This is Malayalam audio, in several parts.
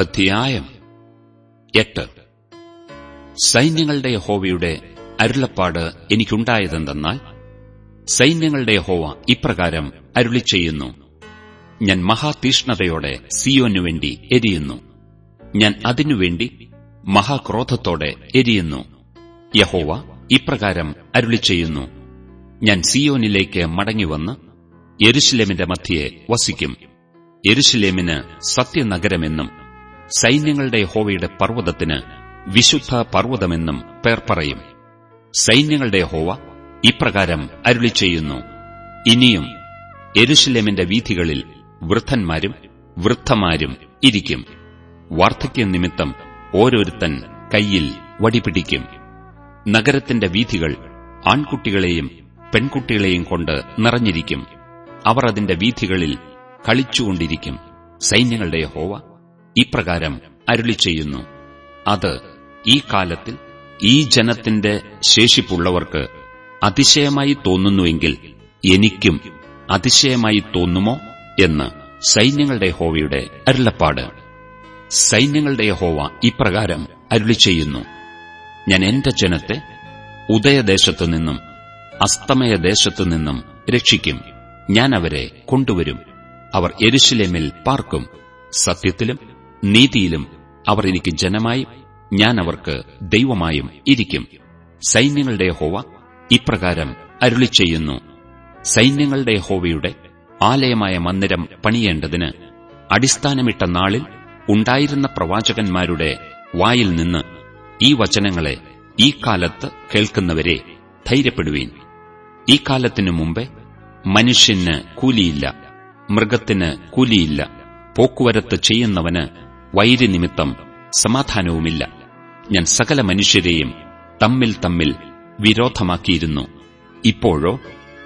അധ്യായം എട്ട്. സൈന്യങ്ങളുടെ ഹോവയുടെ അരുളപ്പാട് എനിക്കുണ്ടായതെന്തെന്നാൽ സൈന്യങ്ങളുടെ ഹോവ ഇപ്രകാരം അരുളി ചെയ്യുന്നു ഞാൻ മഹാതീഷ്ണതയോടെ സിയോനുവേണ്ടി എരിയുന്നു. ഞാൻ അതിനുവേണ്ടി മഹാക്രോധത്തോടെ എരിയുന്നു. യഹോവ ഇപ്രകാരം അരുളി ചെയ്യുന്നു ഞാൻ സിയോനിലേക്ക് മടങ്ങിവന്ന് യെരുഷലേമിന്റെ മധ്യയെ വസിക്കും. യെരുഷലേമിന് സത്യനഗരമെന്നും സൈന്യങ്ങളുടെ ഹോവയുടെ പർവതത്തിന് വിശുദ്ധ പർവതമെന്നും പേർ പറയും. സൈന്യങ്ങളുടെ ഹോവ ഇപ്രകാരം അരുളി ചെയ്യുന്നു ഇനിയും യെരുഷലേമിന്റെ വീഥികളിൽ വൃദ്ധന്മാരും വൃദ്ധമാരും ഇരിക്കും. വാർദ്ധക്യ നിമിത്തം ഓരോരുത്തൻ കയ്യിൽ വടിപിടിക്കും. നഗരത്തിന്റെ വീഥികൾ ആൺകുട്ടികളെയും പെൺകുട്ടികളെയും കൊണ്ട് നിറഞ്ഞിരിക്കും. അവർ അതിന്റെ വീഥികളിൽ കളിച്ചുകൊണ്ടിരിക്കും. സൈന്യങ്ങളുടെ യഹോവ ഇപ്രകാരം അരുളി ചെയ്യുന്നു. അത് ഈ കാലത്തിൽ ഈ ജനത്തിന്റെ ശേഷിപ്പുള്ളവർക്ക് അതിശയമായി തോന്നുന്നുവെങ്കിൽ എനിക്കും അതിശയമായി തോന്നുമോ എന്ന് സൈന്യങ്ങളുടെ ഹോവയുടെ അരുളപ്പാട്. സൈന്യങ്ങളുടെ ഹോവ ഇപ്രകാരം അരുളി ചെയ്യുന്നു. ഞാൻ എന്റെ ജനത്തെ ഉദയദേശത്തു നിന്നും അസ്തമയദേശത്തു നിന്നും രക്ഷിക്കും. ഞാൻ അവരെ കൊണ്ടുവരും. അവർ എരുശിലേമിൽ പാർക്കും. സത്യത്തിലും നീതിയിലും അവർ എനിക്ക് ജനമായും ഞാൻ അവർക്ക് ദൈവമായും ഇരിക്കും. സൈന്യങ്ങളുടെ ഹോവ ഇപ്രകാരം അരുളി ചെയ്യുന്നു സൈന്യങ്ങളുടെ ഹോവയുടെ ആലയമായ മന്ദിരം പണിയേണ്ടതിന് അടിസ്ഥാനമിട്ട നാളിൽ ഉണ്ടായിരുന്ന പ്രവാചകന്മാരുടെ വായിൽ നിന്ന് ഈ വചനങ്ങളെ ഈ കാലത്ത് കേൾക്കുന്നവരെ ധൈര്യപ്പെടുവീൻ. ഈ കാലത്തിനു മുമ്പേ മനുഷ്യന് കൂലിയില്ല മൃഗത്തിന് കൂലിയില്ല പോക്കുവരത്ത് ചെയ്യുന്നവന് വൈര്യനിമിത്തം സമാധാനവുമില്ല. ഞാൻ സകല മനുഷ്യരെയും തമ്മിൽ തമ്മിൽ വിരോധമാക്കിയിരുന്നു. ഇപ്പോഴോ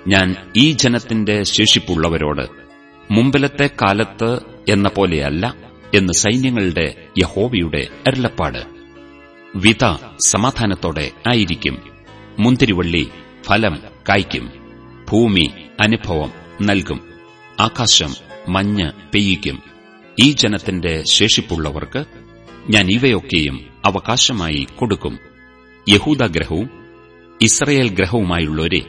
ഞാൻ ഈ ജനത്തിന്റെ ശേഷിപ്പുള്ളവരോട് മുമ്പിലത്തെ കാലത്ത് എന്ന പോലെയല്ല എന്ന് സൈന്യങ്ങളുടെ യഹോവയുടെ അരുളപ്പാട്. വിത സമാധാനത്തോടെ ആയിരിക്കും. മുന്തിരിവള്ളി ഫലം കായ്ക്കും. ഭൂമി അനുഭവം നൽകും. ആകാശം മഞ്ഞ് പെയ്യിക്കും. ഈ ജനത്തിന്റെ ശേഷിപ്പുള്ളവർക്ക് ഞാൻ ഇവയൊക്കെയും അവകാശമായി കൊടുക്കും. യഹൂദഗ്രഹവും ഇസ്രയേൽ ഗ്രഹവുമായുള്ളവരെ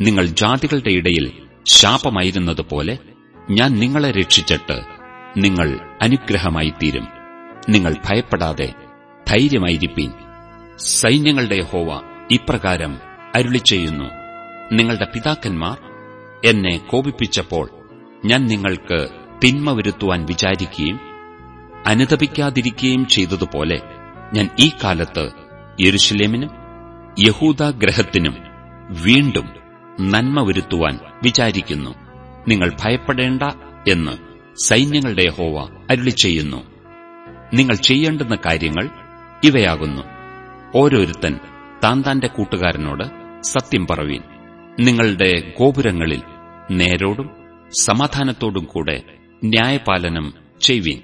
നിങ്ങൾ ജാതികളുടെ ഇടയിൽ ശാപമായിരുന്നതുപോലെ ഞാൻ നിങ്ങളെ രക്ഷിച്ചിട്ട് നിങ്ങൾ അനുഗ്രഹമായി തീരും നിങ്ങൾ ഭയപ്പെടാതെ ധൈര്യമായിരിപ്പീൻ. സൈന്യങ്ങളുടെ ഹോവ ഇപ്രകാരം അരുളി ചെയ്യുന്നു നിങ്ങളുടെ പിതാക്കന്മാർ എന്നെ കോപിപ്പിച്ചപ്പോൾ ഞാൻ നിങ്ങൾക്ക് തിന്മ വരുത്തുവാൻ വിചാരിക്കുകയും അനുതപിക്കാതിരിക്കുകയും ചെയ്തതുപോലെ ഞാൻ ഈ കാലത്ത് യെരുഷലേമിനും യഹൂദഗ്രഹത്തിനും വീണ്ടും നന്മ വരുത്തുവാൻ വിചാരിക്കുന്നു. നിങ്ങൾ ഭയപ്പെടേണ്ട എന്ന് സൈന്യങ്ങളുടെ ഹോവ അരുളി ചെയ്യുന്നു. നിങ്ങൾ ചെയ്യേണ്ടുന്ന കാര്യങ്ങൾ ഇവയാകുന്നു. ഓരോരുത്തൻ താൻ താന്റെ കൂട്ടുകാരനോട് സത്യം പറവീൻ നിങ്ങളുടെ ഗോപുരങ്ങളിൽ നേരോടും സമാധാനത്തോടും കൂടെ ന്യായപാലനം ചെയ്വീൻ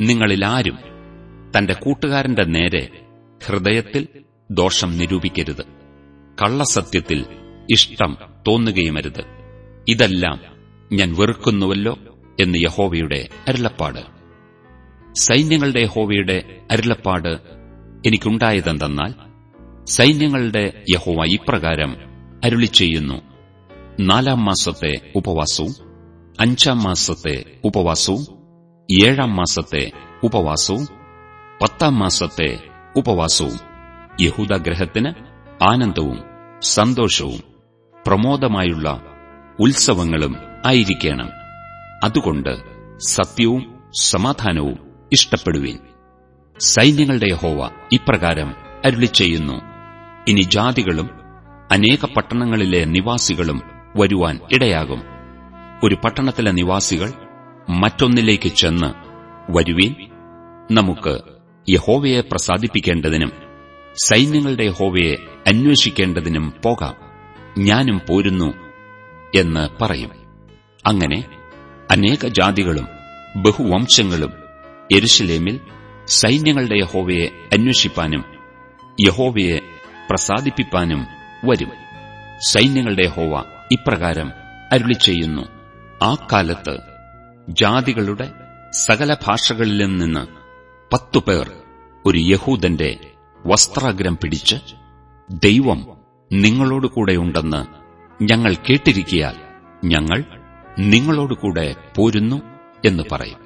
നിങ്ങളിലാരും തന്റെ കൂട്ടുകാരന്റെ നേരെ ഹൃദയത്തിൽ ദോഷം നിരൂപിക്കരുത്. കള്ളസത്യത്തിൽ ഇഷ്ടം തോന്നുകയുമരുത്. ഇതെല്ലാം ഞാൻ വെറുക്കുന്നുവല്ലോ എന്ന് യഹോവയുടെ അരുളപ്പാട്. സൈന്യങ്ങളുടെ യഹോവയുടെ അരുളപ്പാട് എനിക്കുണ്ടായതെന്തെന്നാൽ സൈന്യങ്ങളുടെ യഹോവ ഇപ്രകാരം അരുളി ചെയ്യുന്നു നാലാം മാസത്തെ ഉപവാസവും അഞ്ചാം മാസത്തെ ഉപവാസവും ഏഴാം മാസത്തെ ഉപവാസവും പത്താം മാസത്തെ ഉപവാസവും യഹൂദഗ്രഹത്തിന് ആനന്ദവും സന്തോഷവും പ്രമോദമായുള്ള ഉത്സവങ്ങളും ആയിരിക്കണം. അതുകൊണ്ട് സത്യവും സമാധാനവും ഇഷ്ടപ്പെടുവീൻ. സൈന്യങ്ങളുടെ ഹോവ ഇപ്രകാരം അരുളി ചെയ്യുന്നു ഇനി ജാതികളും അനേക പട്ടണങ്ങളിലെ നിവാസികളും വരുവാൻ ഇടയാകും. ഒരു പട്ടണത്തിലെ നിവാസികൾ മറ്റൊന്നിലേക്ക് ചെന്ന് വരുവീൻ നമുക്ക് യഹോവയെ പ്രസാദിപ്പിക്കേണ്ടതിനും സൈന്യങ്ങളുടെ യഹോവയെ അന്വേഷിക്കേണ്ടതിനും പോകാം. ഞാനും പോരുന്നു എന്ന് പറയും. അങ്ങനെ അനേക ജാതികളും ബഹുവംശങ്ങളും എരുശലേമിൽ സൈന്യങ്ങളുടെ യഹോവയെ അന്വേഷിപ്പാനും യഹോവയെ പ്രസാദിപ്പിപ്പാനും വരും. സൈന്യങ്ങളുടെ ഹോവ ഇപ്രകാരം അരുളി ചെയ്യുന്നു ആ കാലത്ത് ജാതികളുടെ സകല ഭാഷകളിലും നിന്ന് പത്തുപേർ ഒരു യഹൂദന്റെ വസ്ത്രാഗ്രം പിടിച്ച് ദൈവം നിങ്ങളോടുകൂടെയുണ്ടെന്ന് ഞങ്ങൾ കേട്ടിരിക്കിയാൽ ഞങ്ങൾ നിങ്ങളോടുകൂടെ പോരുന്നു എന്ന് പറയും.